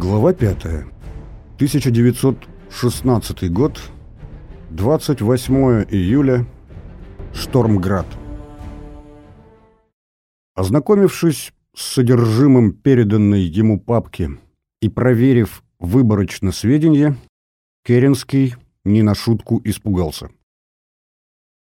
Глава 5. 1916 год. 28 июля. Штормград. Ознакомившись с содержимым переданной ему папки и проверив выборочно сведения, Керенский не на шутку испугался.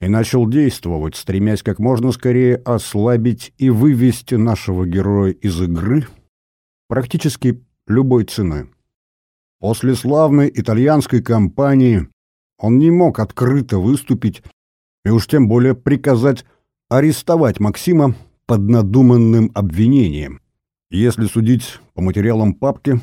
И начал действовать, стремясь как можно скорее ослабить и вывести нашего героя из игры практически любой ценой. После славной итальянской кампании он не мог открыто выступить и уж тем более приказать арестовать Максима под надуманным обвинением. Если судить по материалам папки,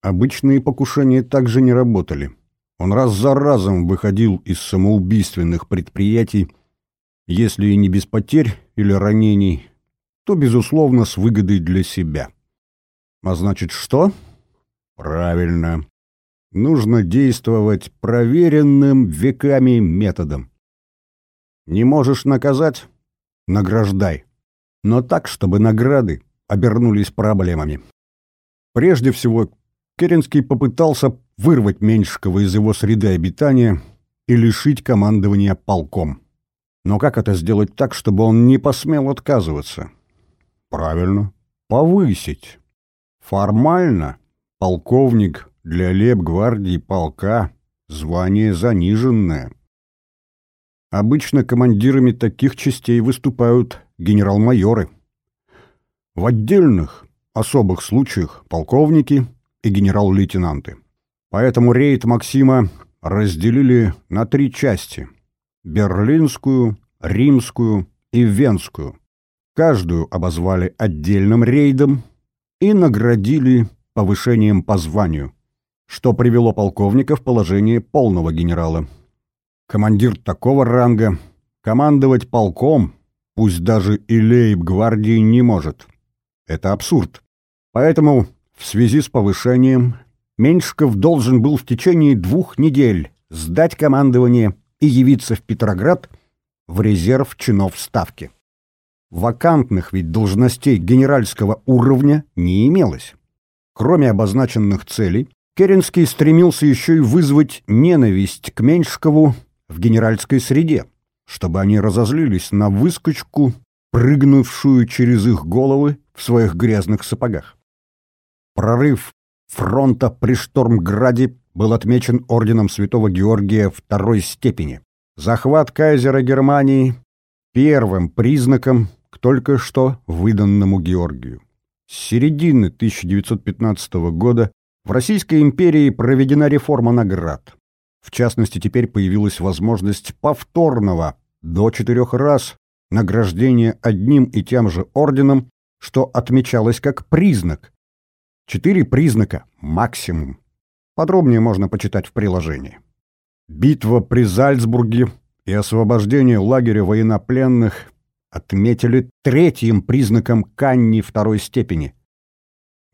обычные покушения также не работали. Он раз за разом выходил из самоубийственных предприятий, если и не без потерь или ранений, то, безусловно, с выгодой для себя. А значит, что? Правильно. Нужно действовать проверенным веками методом. Не можешь наказать — награждай. Но так, чтобы награды обернулись проблемами. Прежде всего, Керенский попытался вырвать Меньшикова из его среды обитания и лишить командования полком. Но как это сделать так, чтобы он не посмел отказываться? Правильно, повысить. Формально полковник для лейб-гвардии полка звание заниженное. Обычно командирами таких частей выступают генерал-майоры. В отдельных, особых случаях полковники и генерал-лейтенанты. Поэтому рейд Максима разделили на три части – Берлинскую, Римскую и Венскую. Каждую обозвали отдельным рейдом – и наградили повышением по званию, что привело полковника в положение полного генерала. Командир такого ранга командовать полком, пусть даже и лейб-гвардии, не может. Это абсурд. Поэтому в связи с повышением Меньшиков должен был в течение двух недель сдать командование и явиться в Петроград в резерв чинов Ставки. Вакантных ведь должностей генеральского уровня не имелось. Кроме обозначенных целей, Керенский стремился еще и вызвать ненависть к Меньшкову в генеральской среде, чтобы они разозлились на выскочку, прыгнувшую через их головы в своих грязных сапогах. Прорыв фронта при Штормграде был отмечен орденом Святого Георгия второй степени. Захват кайзера Германии первым признаком только что выданному Георгию. С середины 1915 года в Российской империи проведена реформа наград. В частности, теперь появилась возможность повторного до четырех раз награждения одним и тем же орденом, что отмечалось как признак. Четыре признака максимум. Подробнее можно почитать в приложении. Битва при Зальцбурге и освобождение лагеря военнопленных отметили третьим признаком Канни второй степени.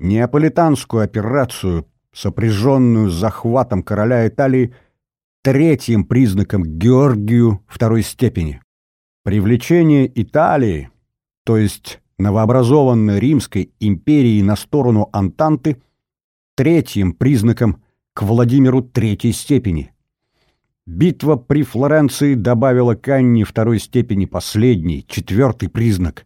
Неаполитанскую операцию, сопряженную с захватом короля Италии, третьим признаком Георгию второй степени. Привлечение Италии, то есть новообразованной Римской империи на сторону Антанты, третьим признаком к Владимиру третьей степени – Битва при Флоренции добавила Канни второй степени последний, четвертый признак.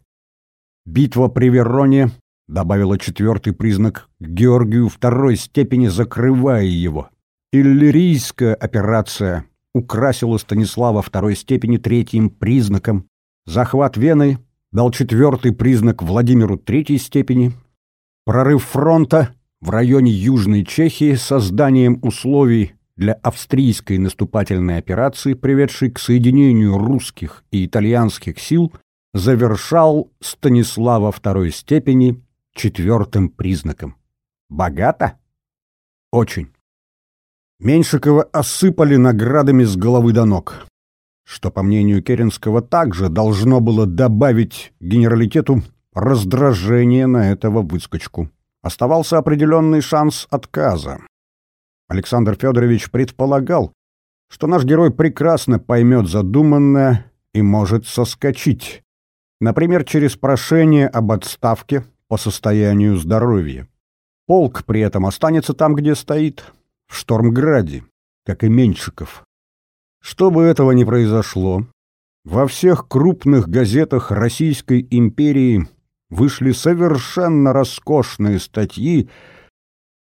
Битва при Вероне добавила четвертый признак к Георгию второй степени, закрывая его. Иллирийская операция украсила Станислава второй степени третьим признаком. Захват Вены дал четвертый признак Владимиру третьей степени. Прорыв фронта в районе Южной Чехии созданием условий для австрийской наступательной операции, приведшей к соединению русских и итальянских сил, завершал Станислава второй степени четвертым признаком. Богато? Очень. Меньшикова осыпали наградами с головы до ног, что, по мнению Керенского, также должно было добавить генералитету раздражение на этого выскочку. Оставался определенный шанс отказа. Александр Федорович предполагал, что наш герой прекрасно поймет задуманное и может соскочить, например, через прошение об отставке по состоянию здоровья. Полк при этом останется там, где стоит, в Штормграде, как и Меньшиков. Чтобы этого не произошло, во всех крупных газетах Российской империи вышли совершенно роскошные статьи,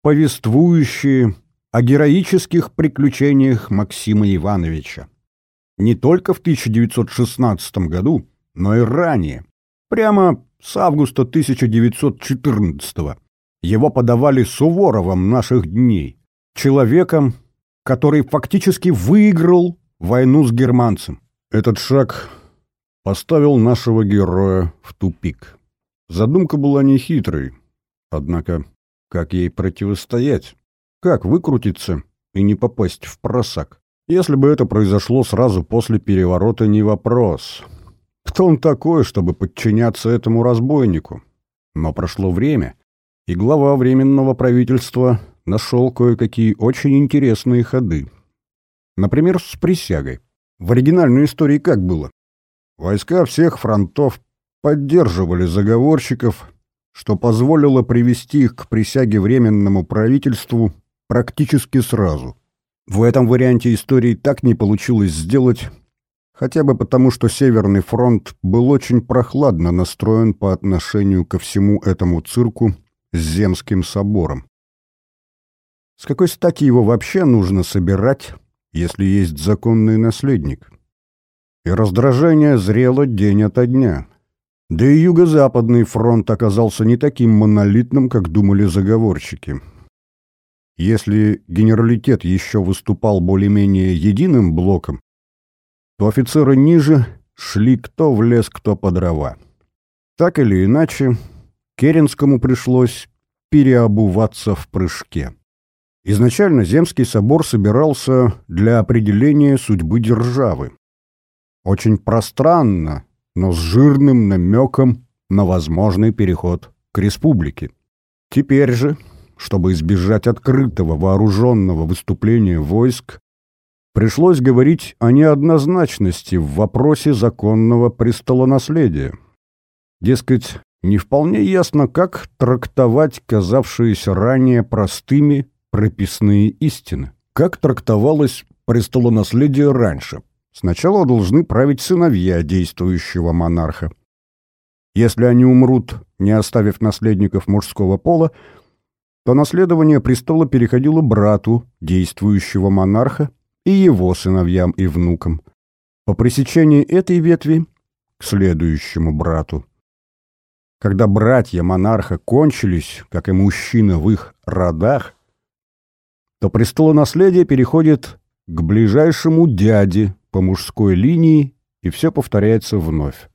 повествующие о героических приключениях Максима Ивановича. Не только в 1916 году, но и ранее. Прямо с августа 1914 -го. Его подавали Суворовым наших дней, человеком, который фактически выиграл войну с германцем. Этот шаг поставил нашего героя в тупик. Задумка была нехитрой, однако как ей противостоять? Как выкрутиться и не попасть в просак? Если бы это произошло сразу после переворота, не вопрос. Кто он такой, чтобы подчиняться этому разбойнику? Но прошло время, и глава Временного правительства нашел кое-какие очень интересные ходы. Например, с присягой. В оригинальной истории как было? Войска всех фронтов поддерживали заговорщиков, что позволило привести их к присяге Временному правительству практически сразу. В этом варианте истории так не получилось сделать, хотя бы потому, что Северный фронт был очень прохладно настроен по отношению ко всему этому цирку с Земским собором. С какой стати его вообще нужно собирать, если есть законный наследник? И раздражение зрело день ото дня. Да и Юго-Западный фронт оказался не таким монолитным, как думали заговорщики. Если генералитет еще выступал более-менее единым блоком, то офицеры ниже шли кто в лес, кто по дрова. Так или иначе, Керенскому пришлось переобуваться в прыжке. Изначально Земский собор собирался для определения судьбы державы. Очень пространно, но с жирным намеком на возможный переход к республике. Теперь же, чтобы избежать открытого вооруженного выступления войск, пришлось говорить о неоднозначности в вопросе законного престолонаследия. Дескать, не вполне ясно, как трактовать казавшиеся ранее простыми прописные истины. Как трактовалось престолонаследие раньше? Сначала должны править сыновья действующего монарха. Если они умрут, не оставив наследников мужского пола, то наследование престола переходило брату действующего монарха и его сыновьям и внукам. По пресечении этой ветви — к следующему брату. Когда братья монарха кончились, как и мужчины в их родах, то престолонаследие переходит к ближайшему дяде по мужской линии, и все повторяется вновь.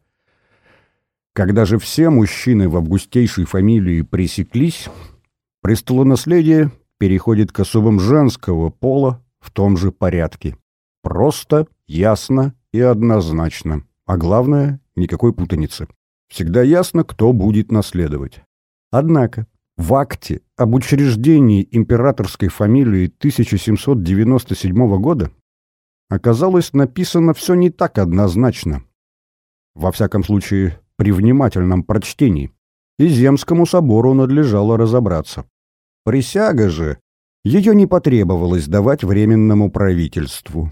Когда же все мужчины в августейшей фамилии пресеклись, престолонаследие переходит к особам женского пола в том же порядке. Просто, ясно и однозначно. А главное, никакой путаницы. Всегда ясно, кто будет наследовать. Однако, в акте об учреждении императорской фамилии 1797 года оказалось написано все не так однозначно. Во всяком случае, при внимательном прочтении. И Земскому собору надлежало разобраться. Присяга же, ее не потребовалось давать Временному правительству.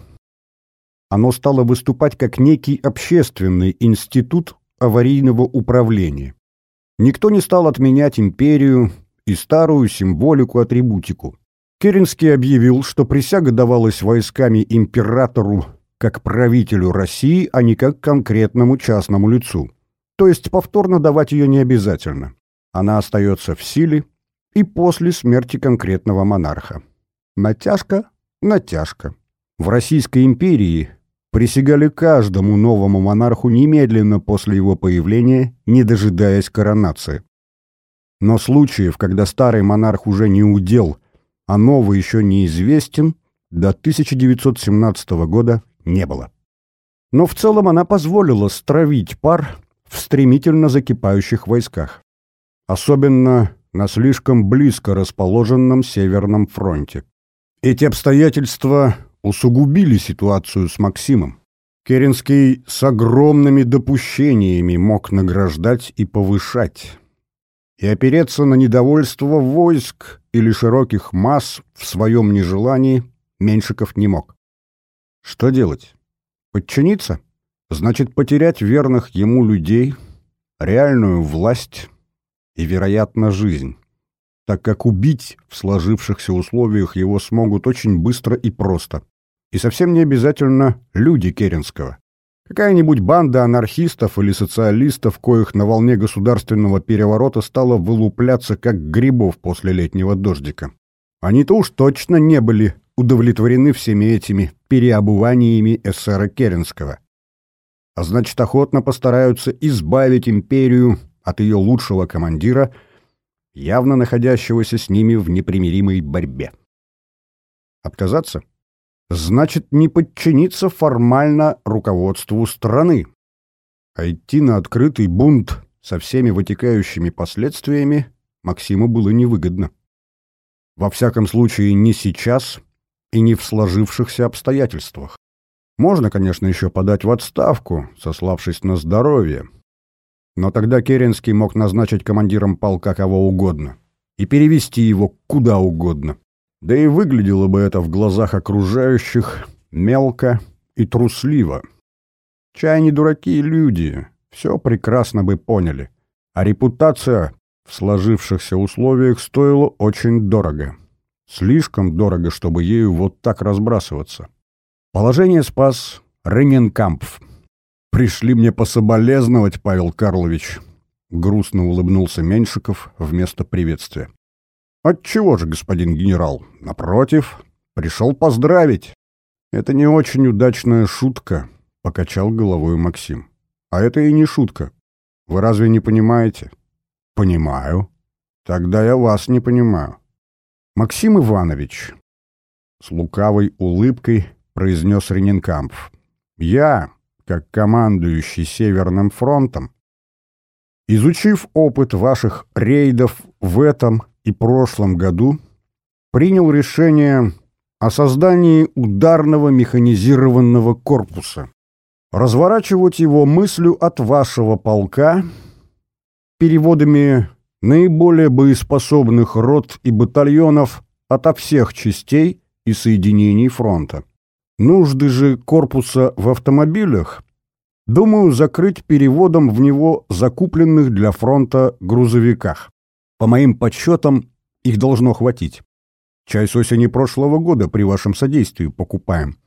Оно стало выступать как некий общественный институт аварийного управления. Никто не стал отменять империю и старую символику-атрибутику. Керенский объявил, что присяга давалась войсками императору как правителю России, а не как конкретному частному лицу. То есть повторно давать ее не обязательно. Она остается в силе и после смерти конкретного монарха. Натяжка – натяжка. В Российской империи присягали каждому новому монарху немедленно после его появления, не дожидаясь коронации. Но случаев, когда старый монарх уже не удел, а новый еще неизвестен, до 1917 года не было. Но в целом она позволила стравить пар в стремительно закипающих войсках. Особенно на слишком близко расположенном Северном фронте. Эти обстоятельства усугубили ситуацию с Максимом. Керенский с огромными допущениями мог награждать и повышать. и опереться на недовольство войск или широких масс в своем нежелании Меньшиков не мог. Что делать? Подчиниться? Значит, потерять верных ему людей, реальную власть и, вероятно, жизнь, так как убить в сложившихся условиях его смогут очень быстро и просто. И совсем не обязательно люди Керенского. Какая-нибудь банда анархистов или социалистов, коих на волне государственного переворота стало вылупляться как грибов после летнего дождика. Они-то уж точно не были удовлетворены всеми этими переобуваниями эсера Керенского. А значит, охотно постараются избавить империю от ее лучшего командира, явно находящегося с ними в непримиримой борьбе. Отказаться? Значит, не подчиниться формально руководству страны, а идти на открытый бунт со всеми вытекающими последствиями Максиму было невыгодно. Во всяком случае, не сейчас и не в сложившихся обстоятельствах. Можно, конечно, еще подать в отставку, сославшись на здоровье. Но тогда Керенский мог назначить командиром полка кого угодно и перевести его куда угодно. Да и выглядело бы это в глазах окружающих мелко и трусливо. Чай не дураки люди, все прекрасно бы поняли. А репутация в сложившихся условиях стоила очень дорого. Слишком дорого, чтобы ею вот так разбрасываться. Положение спас Рененкампф. «Пришли мне пособолезновать, Павел Карлович», — грустно улыбнулся Меньшиков вместо приветствия. «Отчего же, господин генерал? Напротив, пришел поздравить». «Это не очень удачная шутка», — покачал головой Максим. «А это и не шутка. Вы разве не понимаете?» «Понимаю. Тогда я вас не понимаю». «Максим Иванович», — с лукавой улыбкой произнес Рененкампф. «Я, как командующий Северным фронтом, изучив опыт ваших рейдов в этом и прошлом году, принял решение о создании ударного механизированного корпуса. Разворачивать его мыслью от вашего полка переводами наиболее боеспособных рот и батальонов ото всех частей и соединений фронта. Нужды же корпуса в автомобилях, думаю, закрыть переводом в него закупленных для фронта грузовиках. По моим подсчетам, их должно хватить. Чай с осени прошлого года при вашем содействии покупаем.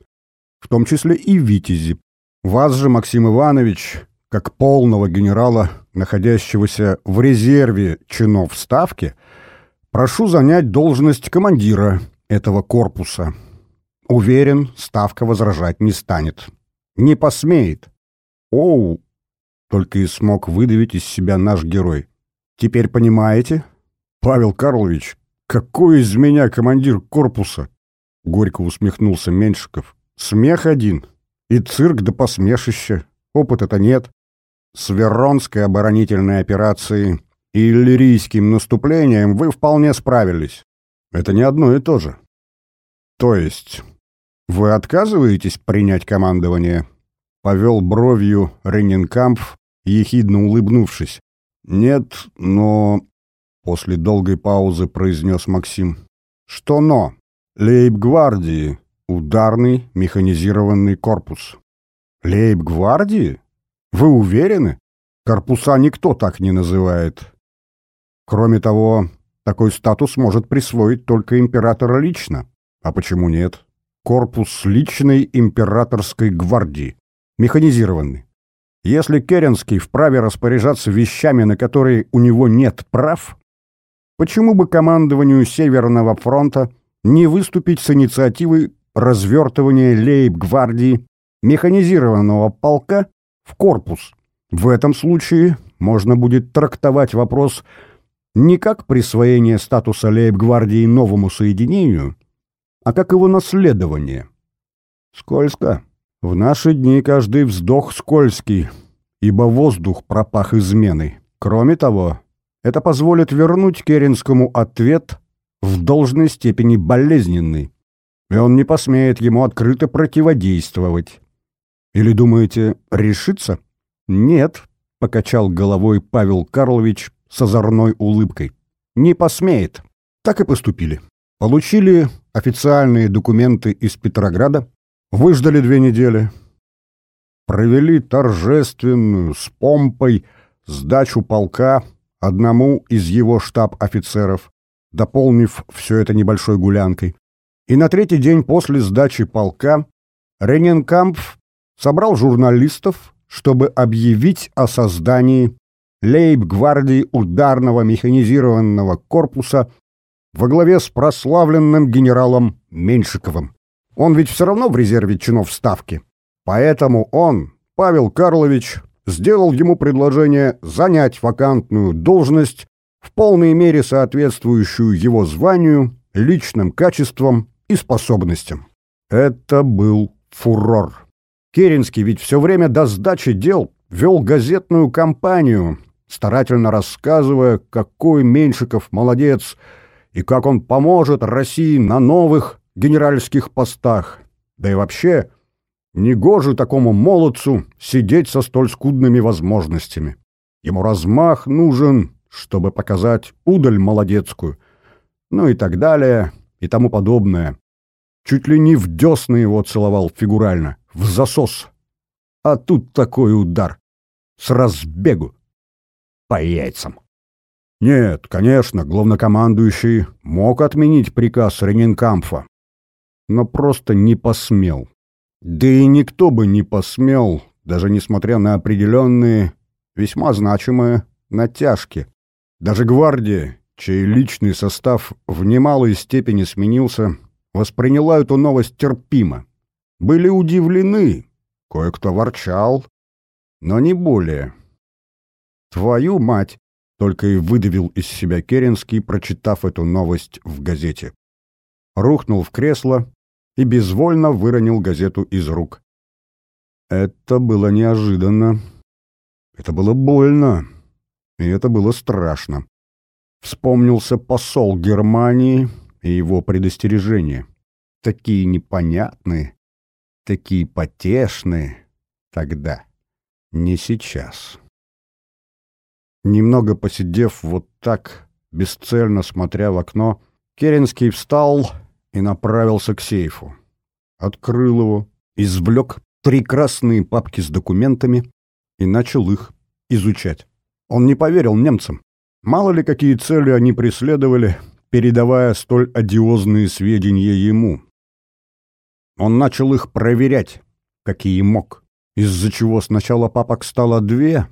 В том числе и «Витязи». Вас же, Максим Иванович, как полного генерала, находящегося в резерве чинов Ставки, прошу занять должность командира этого корпуса. Уверен, Ставка возражать не станет. Не посмеет. Оу! Только и смог выдавить из себя наш герой. Теперь понимаете? Павел Карлович, какой из меня командир корпуса? Горько усмехнулся Меньшиков. Смех один. И цирк до посмешища. Опыта-то нет. С Веронской оборонительной операцией и иллирийским наступлением вы вполне справились. Это не одно и то же. То есть «Вы отказываетесь принять командование?» — повел бровью Реннинкампф, ехидно улыбнувшись. «Нет, но...» — после долгой паузы произнес Максим. «Что но? Лейб-гвардии, ударный механизированный корпус». «Лейб-гвардии? Вы уверены? Корпуса никто так не называет. Кроме того, такой статус может присвоить только императора лично. А почему нет?» Корпус личной императорской гвардии, механизированный. Если Керенский вправе распоряжаться вещами, на которые у него нет прав, почему бы командованию Северного фронта не выступить с инициативой развертывания лейб-гвардии механизированного полка в корпус? В этом случае можно будет трактовать вопрос не как присвоение статуса лейб-гвардии новому соединению, а как его наследование. Скользко. В наши дни каждый вздох скользкий, ибо воздух пропах изменой. Кроме того, это позволит вернуть Керенскому ответ в должной степени болезненный, и он не посмеет ему открыто противодействовать. Или думаете, решится? Нет, покачал головой Павел Карлович с озорной улыбкой. «Не посмеет». Так и поступили. Получили официальные документы из Петрограда, выждали две недели, провели торжественную, с помпой, сдачу полка одному из его штаб-офицеров, дополнив все это небольшой гулянкой. И на третий день после сдачи полка Рененкампф собрал журналистов, чтобы объявить о создании лейб-гвардии ударного механизированного корпуса во главе с прославленным генералом Меньшиковым. Он ведь все равно в резерве чинов ставки. Поэтому он, Павел Карлович, сделал ему предложение занять вакантную должность в полной мере соответствующую его званию, личным качествам и способностям. Это был фурор. Керенский ведь все время до сдачи дел вел газетную кампанию, старательно рассказывая, какой Меньшиков молодец и как он поможет России на новых генеральских постах. Да и вообще, негоже такому молодцу сидеть со столь скудными возможностями. Ему размах нужен, чтобы показать удаль молодецкую, ну и так далее, и тому подобное. Чуть ли не в десны его целовал фигурально, в засос. А тут такой удар. С разбегу. По яйцам. Нет, конечно, главнокомандующий мог отменить приказ Ренинкамфа, но просто не посмел. Да и никто бы не посмел, даже несмотря на определенные, весьма значимые натяжки. Даже гвардия, чей личный состав в немалой степени сменился, восприняла эту новость терпимо. Были удивлены, кое-кто ворчал, но не более. «Твою мать!» — только и выдавил из себя Керенский, прочитав эту новость в газете. Рухнул в кресло и безвольно выронил газету из рук. Это было неожиданно. Это было больно. И это было страшно. Вспомнился посол Германии и его предостережения. Такие непонятные, такие потешные тогда, не сейчас. Немного посидев вот так, бесцельно смотря в окно, Керенский встал и направился к сейфу. Открыл его, извлек три красные папки с документами и начал их изучать. Он не поверил немцам. Мало ли какие цели они преследовали, передавая столь одиозные сведения ему. Он начал их проверять, какие мог, из-за чего сначала папок стало две,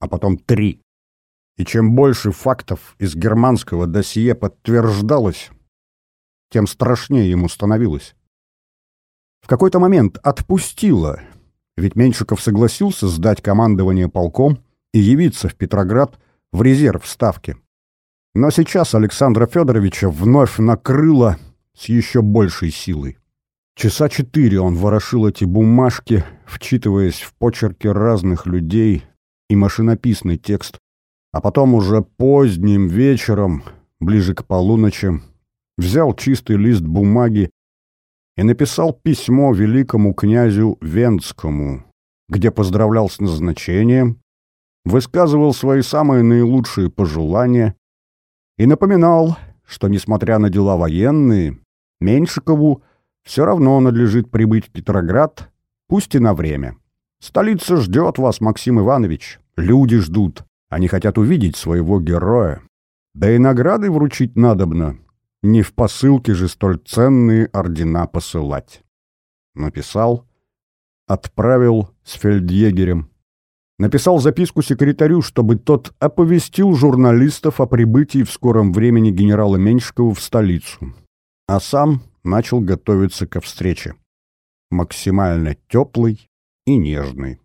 а потом три. И чем больше фактов из германского досье подтверждалось, тем страшнее ему становилось. В какой-то момент отпустило, ведь Меньшиков согласился сдать командование полком и явиться в Петроград в резерв Ставки. Но сейчас Александра Федоровича вновь накрыло с еще большей силой. Часа четыре он ворошил эти бумажки, вчитываясь в почерки разных людей и машинописный текст, а потом уже поздним вечером, ближе к полуночи, взял чистый лист бумаги и написал письмо великому князю Венскому, где поздравлял с назначением, высказывал свои самые наилучшие пожелания и напоминал, что, несмотря на дела военные, Меньшикову все равно надлежит прибыть в Петроград, пусть и на время. Столица ждет вас, Максим Иванович, люди ждут, они хотят увидеть своего героя. Да и награды вручить надобно, не в посылке же столь ценные ордена посылать. Написал, отправил с фельдъегерем, Написал записку секретарю, чтобы тот оповестил журналистов о прибытии в скором времени генерала Меньшикова в столицу. А сам начал готовиться ко встрече. Максимально теплый и нежный.